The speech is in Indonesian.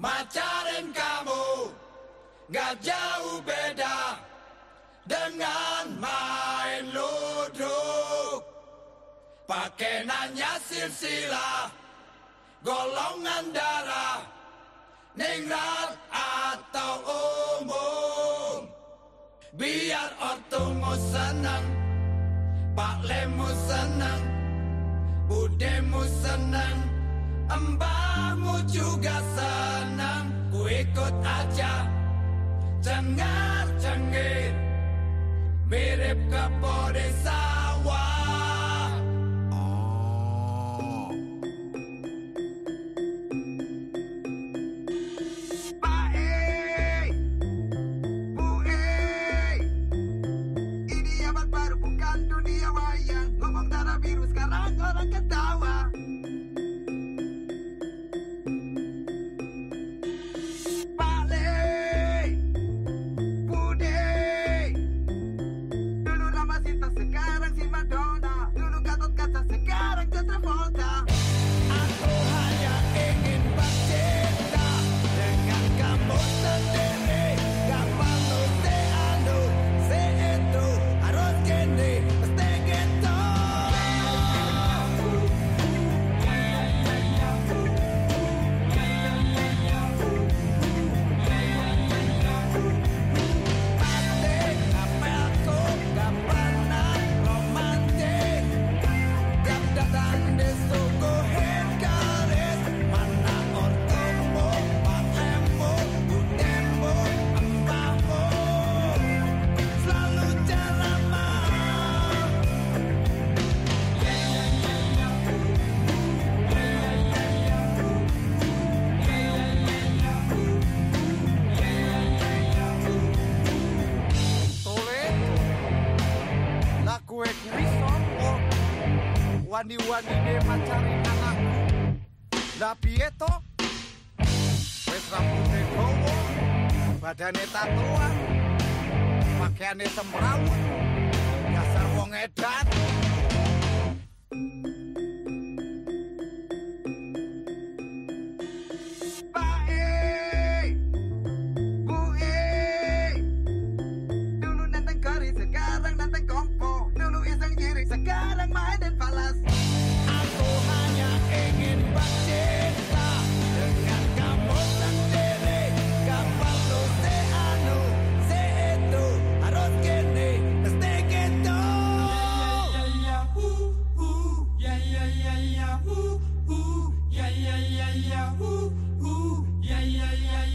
Macarin kamu Gak jauh beda Dengan main ludruk. Pakai nanya silsilah Golongan darah Ningrat atau umum. Biar ortumu senang Pak Lemu senang Budemu senang Mbahmu juga senang Ku ikut aja. Cengar cengir Mirip ke sawah Wani-wani ne macari anakku Lah piye to Wis rambute dawa Badane tatoan Pakaiane semrawut. Dasar wong edan yeah, ooh, ooh, yeah, yeah, yeah, yeah, ooh, ooh, yeah, yeah, yeah.